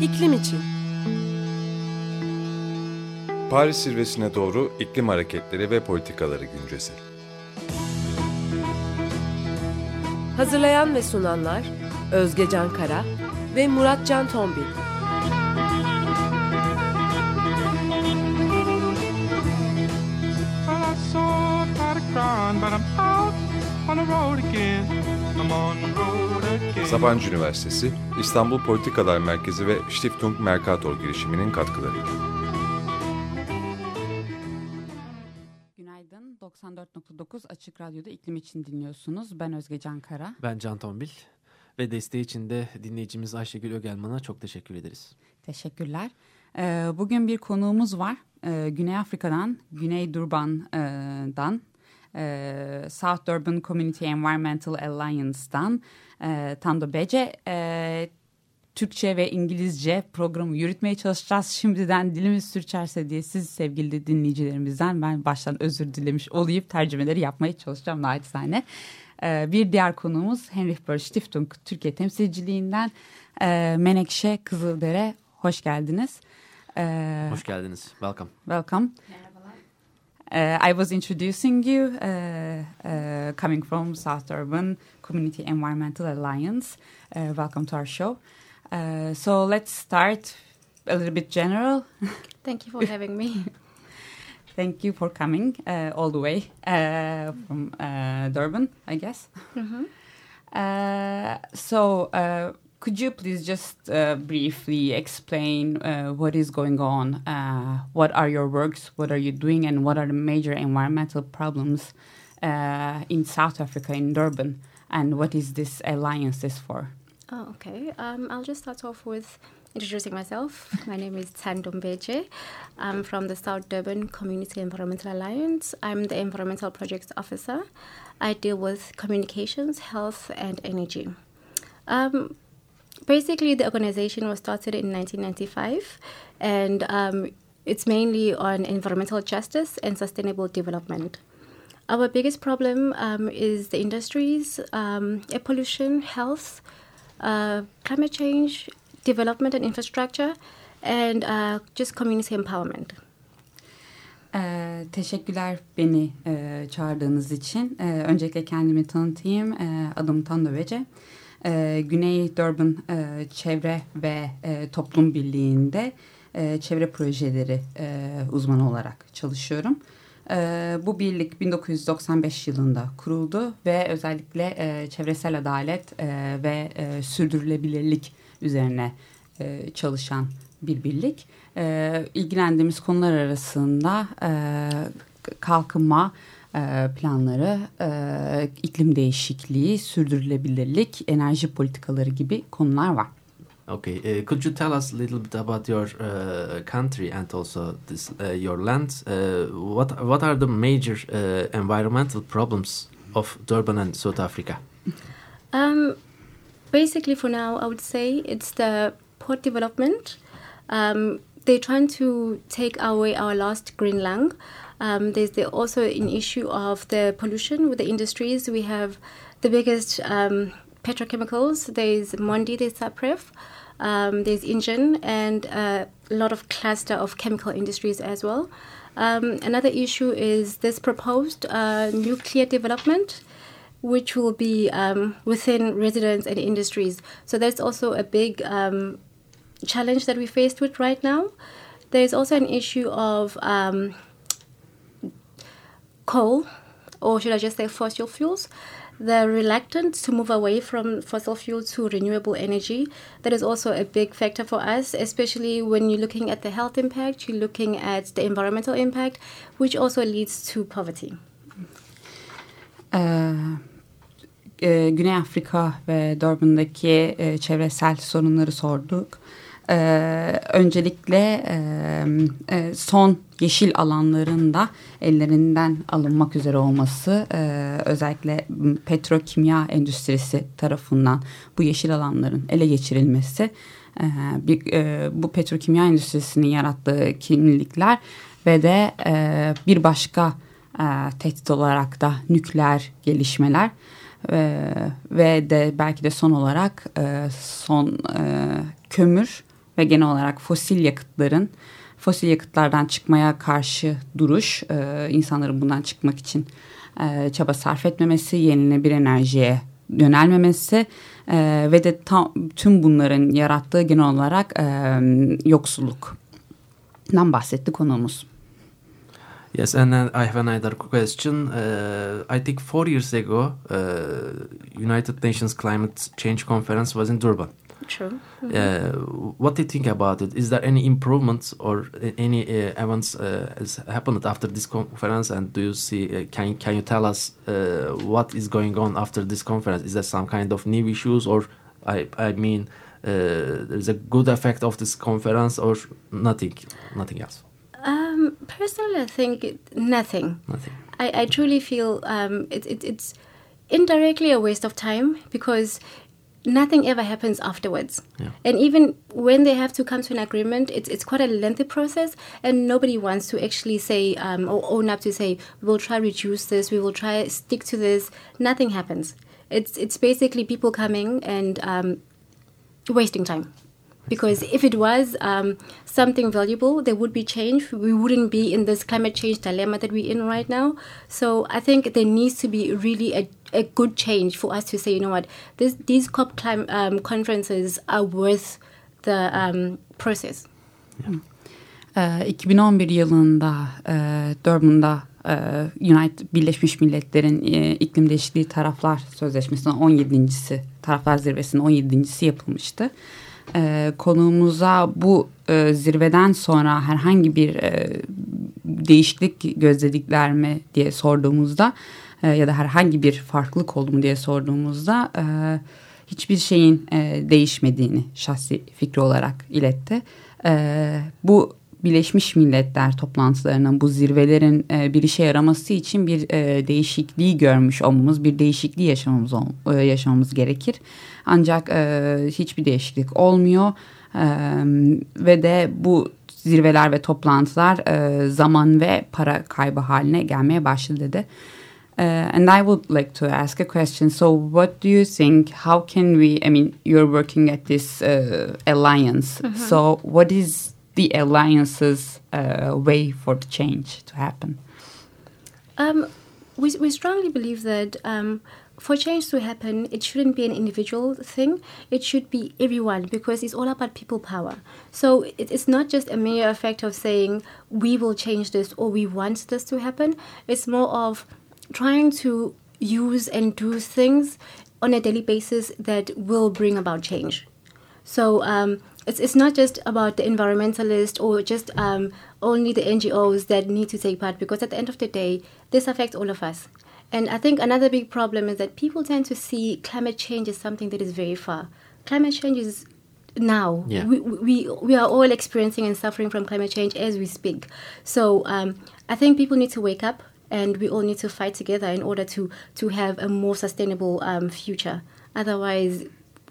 İklim için. Paris zirvesine doğru iklim hareketleri ve politikaları güncesi. Hazırlayan ve sunanlar Özge Can Kara ve Murat Can Tombil. Well, I saw by the ground, but I'm out on the road again. Sabancı Üniversitesi, İstanbul Politikalar Merkezi ve Stiftung Mercator girişiminin katkılarıyla. Günaydın. 94.9 Açık Radyo'da iklim için dinliyorsunuz. Ben Özge Can Kara. Ben Can Tombil ve desteği için de dinleyicimiz Ayşegül Ögelman'a çok teşekkür ederiz. Teşekkürler. Ee, bugün bir konuğumuz var. Ee, Güney Afrika'dan, Güney Durban'dan, e, South Durban Community Environmental Alliance'dan e, Tando Bece. E, Türkçe ve İngilizce programı yürütmeye çalışacağız. Şimdiden dilimiz sürçerse diye siz sevgili dinleyicilerimizden ben baştan özür dilemiş olayım. Tercümeleri yapmaya çalışacağım naçizane. Ee, bir diğer konuğumuz Henry Böll Stiftung Türkiye temsilciliğinden e, Menekşe Kızıldere. Hoş geldiniz. Ee, Hoş geldiniz. Welcome. Welcome. Uh, I was introducing you uh, uh, coming from South Urban Community Environmental Alliance. Uh, welcome to our show. Uh, so let's start a little bit general. Thank you for having me. Thank you for coming uh, all the way uh, from uh, Durban, I guess. Mhm. Uh, so, uh, could you please just uh, briefly explain uh, what is going on? Uh, what are your works? What are you doing? And what are the major environmental problems uh, in South Africa, in Durban? And what is this alliance is for? Oh, okay. Um, I'll just start off with introducing myself. My name is Tandombeje. I'm from the South Durban Community Environmental Alliance. I'm the Environmental Projects Officer. I deal with communications, health, and energy. Um, basically, the organization was started in 1995, and um, it's mainly on environmental justice and sustainable development. Our biggest problem um, is the industries, um, air pollution, health, uh, climate change, development and infrastructure, and uh, just community empowerment. Ee, teşekkürler beni e, çağırdığınız için. Ee, öncelikle kendimi tanıtayım. Adım Tando. Ee, Güney Durban e, Çevre ve e, Toplum Birliği'nde e, çevre projeleri e, uzmanı olarak çalışıyorum. Ee, bu birlik 1995 yılında kuruldu ve özellikle e, çevresel adalet e, ve e, sürdürülebilirlik üzerine e, çalışan bir birlik. E, ilgilendiğimiz konular arasında e, kalkınma e, planları, iklim değişikliği, sürdürülebilirlik, enerji politikaları gibi konular var. Okay. Uh, could you tell us a little bit about your uh, country and also this, uh, your land? Uh, what What are the major uh, environmental problems of Durban and South Africa? Um, basically, for now, I would say it's the port development. Um, they're trying to take away our last green lung. Um, there's the, also an issue of the pollution with the industries. We have the biggest um, petrochemicals. There's Mondi, there's Sapref, um, there's Ingen, and a lot of cluster of chemical industries as well. Um, another issue is this proposed uh, nuclear development which will be um, within residents and industries. So that's also a big um, challenge that we're faced with right now. There's also an issue of um, coal, or should I just say fossil fuels. The reluctance to move away from fossil fuels to renewable energy. That is also a big factor for us, especially when you're looking at the health impact, you're looking at the environmental impact, which also leads to poverty. Ee, e, Güney Afrika ve Durban'daki çevresel sorunları sorduk. Ee, öncelikle e, e, son yeşil alanlarında ellerinden alınmak üzere olması e, özellikle petrokimya endüstrisi tarafından bu yeşil alanların ele geçirilmesi e, bir, e, bu petrokimya endüstrisinin yarattığı kirlilikler ve de e, bir başka e, tehdit olarak da nükleer gelişmeler e, ve de belki de son olarak e, son e, kömür ve genel olarak fosil yakıtların fosil yakıtlardan çıkmaya karşı duruş, e, insanların bundan çıkmak için e, çaba sarf etmemesi, yenilenebilir enerjiye yönelmemesi e, ve de tam, tüm bunların yarattığı genel olarak e, yoksulluktan bahsetti konuğumuz. Yes, and then I have another question. Uh, I think four years ago, uh, United Nations Climate Change Conference was in Durban. True. Uh, what do you think about it? Is there any improvements or any uh, events uh, has happened after this conference? And do you see? Uh, can can you tell us uh, what is going on after this conference? Is there some kind of new issues, or I I mean, uh, there's a good effect of this conference, or nothing, nothing else, Um, personally, I think it, nothing. nothing. I, I truly feel um, it, it, it's indirectly a waste of time because nothing ever happens afterwards. Yeah. And even when they have to come to an agreement, it's, it's quite a lengthy process, and nobody wants to actually say um, or own up to say, we'll try reduce this, we will try stick to this. Nothing happens. It's, it's basically people coming and um, wasting time. Because if it was um, something valuable, there would be change. We wouldn't be in this climate change dilemma that we're in right now. So I think there needs to be really a, a good change for us to say, you know what, this, these COP clim- um, conferences are worth the um, process. Ee, 2011 yılında e, Durban'da e, United Birleşmiş Milletler'in e, iklim değişikliği taraflar sözleşmesinin 17.si taraflar zirvesinin 17.si yapılmıştı. E, konuğumuza bu e, zirveden sonra herhangi bir e, değişiklik gözledikler mi diye sorduğumuzda e, ya da herhangi bir farklılık oldu mu diye sorduğumuzda e, hiçbir şeyin e, değişmediğini şahsi fikri olarak iletti. E, bu Birleşmiş Milletler toplantılarının bu zirvelerin e, bir işe yaraması için bir e, değişikliği görmüş olmamız, bir değişikliği yaşamamız e, yaşamamız gerekir. Ancak e, hiçbir değişiklik olmuyor E, ve de bu zirveler ve toplantılar e, zaman ve para kaybı haline gelmeye başladı dedi. Uh, and I would like to ask a question. So, what do you think? How can we? I mean, you're working at this uh, alliance. So, what is the alliance's uh, way for the change to happen? Um, we, we strongly believe that um, for change to happen, it shouldn't be an individual thing. It should be everyone because it's all about people power. So it, it's not just a mere effect of saying we will change this or we want this to happen. It's more of trying to use and do things on a daily basis that will bring about change. So um, it's, it's not just about the environmentalists or just um, only the NGOs that need to take part because at the end of the day, this affects all of us. And I think another big problem is that people tend to see climate change as something that is very far. Climate change is now. Yeah. We, we, we are all experiencing and suffering from climate change as we speak. So um, I think people need to wake up and we all need to fight together in order to, to have a more sustainable um, future. Otherwise,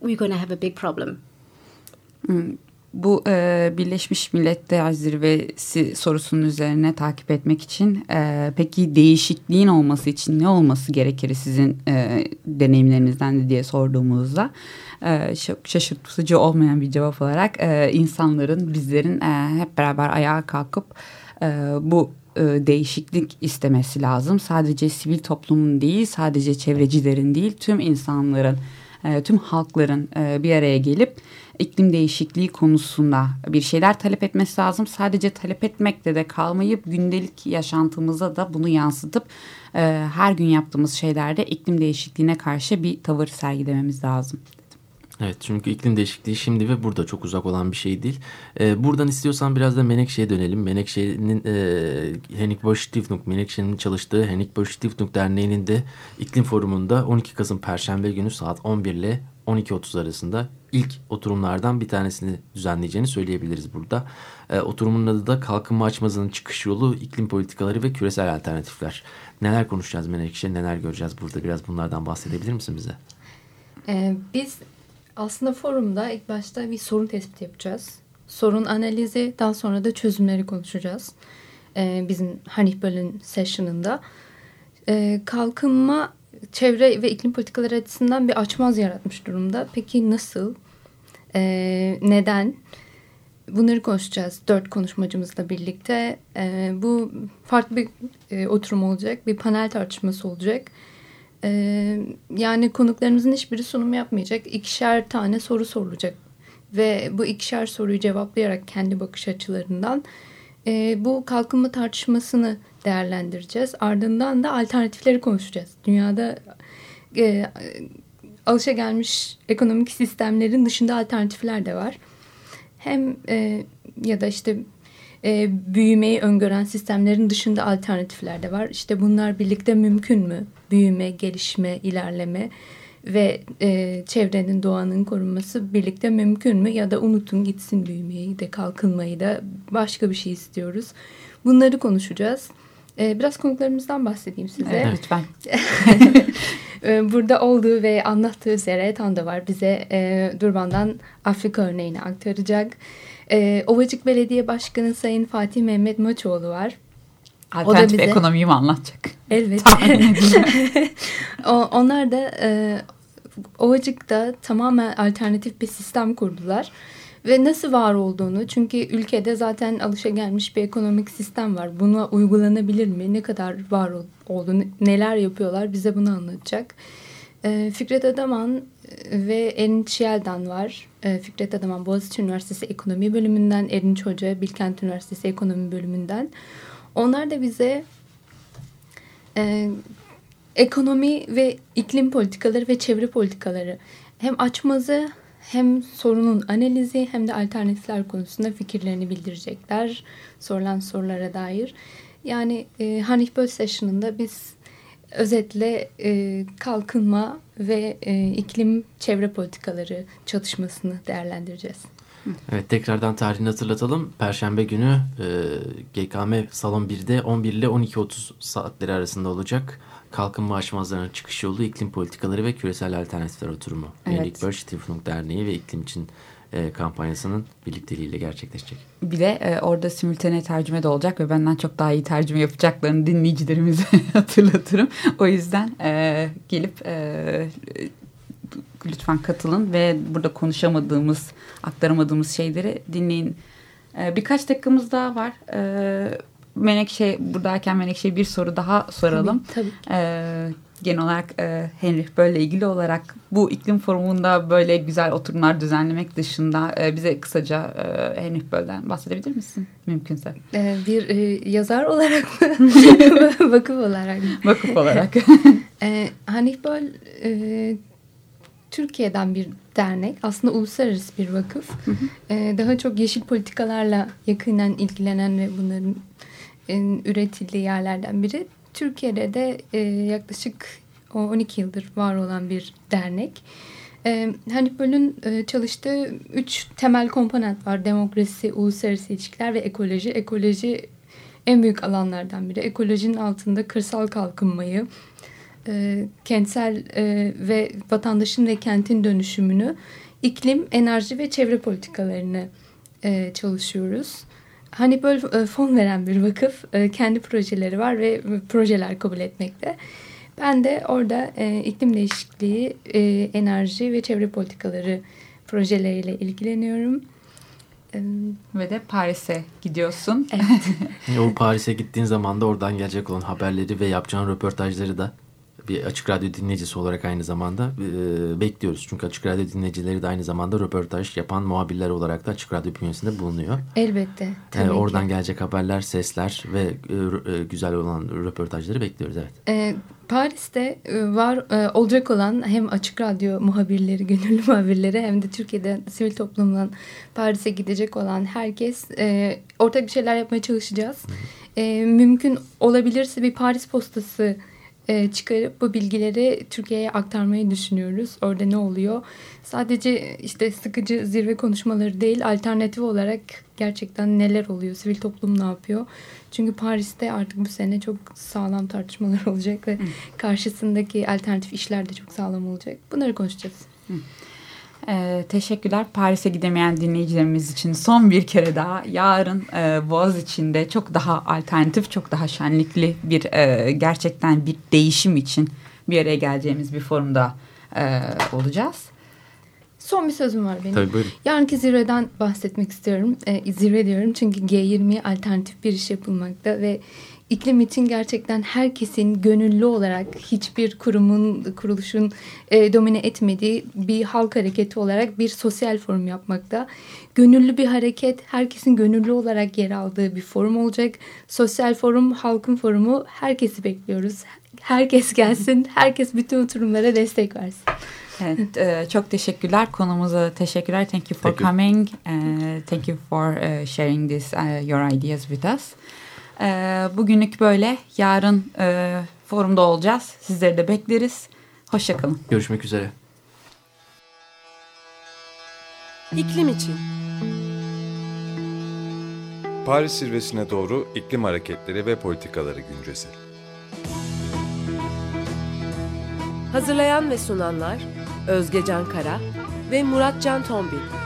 we're going to have a big problem. Bu e, Birleşmiş Milletler Zirvesi sorusunun üzerine takip etmek için e, peki değişikliğin olması için ne olması gerekir sizin e, deneyimlerinizden de diye sorduğumuzda e, şaşırtıcı olmayan bir cevap olarak e, insanların bizlerin e, hep beraber ayağa kalkıp e, bu e, değişiklik istemesi lazım. Sadece sivil toplumun değil sadece çevrecilerin değil tüm insanların e, tüm halkların e, bir araya gelip iklim değişikliği konusunda bir şeyler talep etmesi lazım. Sadece talep etmekle de kalmayıp gündelik yaşantımıza da bunu yansıtıp e, her gün yaptığımız şeylerde iklim değişikliğine karşı bir tavır sergilememiz lazım. Evet çünkü iklim değişikliği şimdi ve burada çok uzak olan bir şey değil. Ee, buradan istiyorsan biraz da Menekşe'ye dönelim. Menekşe'nin e, Henrik Bosch Stiftung, Menekşe'nin çalıştığı Henrik Bosch Stiftung Derneği'nin de iklim forumunda 12 Kasım Perşembe günü saat 11 ile 12.30 arasında ilk oturumlardan bir tanesini düzenleyeceğini söyleyebiliriz burada. E, oturumun adı da Kalkınma Açmazı'nın çıkış yolu, iklim politikaları ve küresel alternatifler. Neler konuşacağız Menekşe, neler göreceğiz burada? Biraz bunlardan bahsedebilir misin bize? Ee, biz aslında forumda ilk başta bir sorun tespiti yapacağız. Sorun analizi, daha sonra da çözümleri konuşacağız. Ee, bizim Hanifböl'ün session'ında. Ee, kalkınma, çevre ve iklim politikaları açısından bir açmaz yaratmış durumda. Peki nasıl? Ee, neden? bunları konuşacağız dört konuşmacımızla birlikte. E, bu farklı bir e, oturum olacak, bir panel tartışması olacak. E, yani konuklarımızın hiçbiri sunum yapmayacak. İkişer tane soru sorulacak. Ve bu ikişer soruyu cevaplayarak kendi bakış açılarından e, bu kalkınma tartışmasını değerlendireceğiz. Ardından da alternatifleri konuşacağız. Dünyada e, alışa gelmiş ekonomik sistemlerin dışında alternatifler de var. Hem e, ya da işte e, büyümeyi öngören sistemlerin dışında alternatifler de var. İşte bunlar birlikte mümkün mü? Büyüme, gelişme, ilerleme ve e, çevrenin, doğanın korunması birlikte mümkün mü? Ya da unutun gitsin büyümeyi de kalkınmayı da başka bir şey istiyoruz. Bunları konuşacağız. E, biraz konuklarımızdan bahsedeyim size. Evet, lütfen. E, burada olduğu ve anlattığı üzere Tanda var. Bize e, Durban'dan Afrika örneğini aktaracak. E, Ovacık Belediye Başkanı Sayın Fatih Mehmet Maçoğlu var. Alternatif bize, ekonomiyi mi anlatacak? Evet. Onlar da e, Ovacık'ta tamamen alternatif bir sistem kurdular. Ve nasıl var olduğunu çünkü ülkede zaten alışagelmiş bir ekonomik sistem var. Buna uygulanabilir mi? Ne kadar var olduğunu, neler yapıyorlar bize bunu anlatacak. E, Fikret Adaman ve Erinç Yeldan var. E, Fikret Adaman Boğaziçi Üniversitesi Ekonomi Bölümünden, Erinç Hoca Bilkent Üniversitesi Ekonomi Bölümünden. Onlar da bize e, ekonomi ve iklim politikaları ve çevre politikaları hem açmazı hem sorunun analizi hem de alternatifler konusunda fikirlerini bildirecekler sorulan sorulara dair. Yani e, Hanif Böl Session'ında biz özetle e, kalkınma ve e, iklim çevre politikaları çatışmasını değerlendireceğiz. Evet tekrardan tarihini hatırlatalım. Perşembe günü e, GKM Salon 1'de 11 ile 12.30 saatleri arasında olacak. Kalkınma Aşmazlarının Çıkış Yolu, iklim Politikaları ve Küresel Alternatifler Oturumu. Evet. Erik Börs Stiftung Derneği ve iklim için e, kampanyasının birlikteliğiyle gerçekleşecek. Bir de e, orada simultane tercüme de olacak ve benden çok daha iyi tercüme yapacaklarını dinleyicilerimize hatırlatırım. O yüzden e, gelip e, lütfen katılın ve burada konuşamadığımız, aktaramadığımız şeyleri dinleyin. E, birkaç dakikamız daha var. E, Menekşe buradayken Menekşe bir soru daha soralım. Tabii, tabii. Ee, genel olarak e, Henry böyle ilgili olarak bu iklim forumunda böyle güzel oturumlar düzenlemek dışında e, bize kısaca e, Henry Böl'den bahsedebilir misin mümkünse? Ee, bir e, yazar olarak mı? Vakıf olarak mı? Vakıf olarak. e, Hanif Böl e, Türkiye'den bir dernek. Aslında uluslararası bir vakıf. Hı hı. E, daha çok yeşil politikalarla yakından ilgilenen ve bunların üretildiği yerlerden biri. Türkiye'de de e, yaklaşık 12 yıldır var olan bir dernek. E, bölün e, çalıştığı üç temel komponent var. Demokrasi, uluslararası ilişkiler ve ekoloji. Ekoloji en büyük alanlardan biri. Ekolojinin altında kırsal kalkınmayı, e, kentsel e, ve vatandaşın ve kentin dönüşümünü, iklim, enerji ve çevre politikalarını e, çalışıyoruz. Hani böyle e, fon veren bir vakıf e, kendi projeleri var ve projeler kabul etmekte. Ben de orada e, iklim değişikliği, enerji ve çevre politikaları projeleriyle ilgileniyorum. Ve de Paris'e gidiyorsun. Evet. o Paris'e gittiğin zaman da oradan gelecek olan haberleri ve yapacağın röportajları da bir Açık Radyo dinleyicisi olarak aynı zamanda e, bekliyoruz. Çünkü Açık Radyo dinleyicileri de aynı zamanda röportaj yapan muhabirler olarak da Açık Radyo bünyesinde bulunuyor. Elbette. E, oradan ki. gelecek haberler, sesler ve e, e, güzel olan röportajları bekliyoruz. Evet. E, Paris'te e, var e, olacak olan hem Açık Radyo muhabirleri, gönüllü muhabirleri hem de Türkiye'de sivil toplumdan Paris'e gidecek olan herkes e, ortak bir şeyler yapmaya çalışacağız. E, mümkün olabilirse bir Paris postası e, çıkarıp bu bilgileri Türkiye'ye aktarmayı düşünüyoruz. Orada ne oluyor? Sadece işte sıkıcı zirve konuşmaları değil, alternatif olarak gerçekten neler oluyor? Sivil toplum ne yapıyor? Çünkü Paris'te artık bu sene çok sağlam tartışmalar olacak ve karşısındaki alternatif işler de çok sağlam olacak. Bunları konuşacağız. Hı. Ee, teşekkürler Paris'e gidemeyen dinleyicilerimiz için son bir kere daha yarın e, Boğaz içinde çok daha alternatif çok daha şenlikli bir e, gerçekten bir değişim için bir araya geleceğimiz bir forumda e, olacağız. Son bir sözüm var benim. Tabii buyurun. Yarınki zirveden bahsetmek istiyorum. E, zirve diyorum çünkü G20'ye alternatif bir iş yapılmakta ve iklim için gerçekten herkesin gönüllü olarak hiçbir kurumun, kuruluşun e, domine etmediği bir halk hareketi olarak bir sosyal forum yapmakta. Gönüllü bir hareket, herkesin gönüllü olarak yer aldığı bir forum olacak. Sosyal forum, halkın forumu herkesi bekliyoruz. Herkes gelsin, herkes bütün oturumlara destek versin. Evet, e, çok teşekkürler. Konumuza teşekkürler. Thank you for Thank you. coming. Uh, thank you for uh, sharing this uh, your ideas with us. Uh, bugünlük böyle. Yarın uh, forumda olacağız. Sizleri de bekleriz. Hoşçakalın. Görüşmek üzere. İklim için. Paris zirvesine doğru iklim hareketleri ve politikaları güncesi. Hazırlayan ve sunanlar Özge Can Kara ve Murat Can Tombil.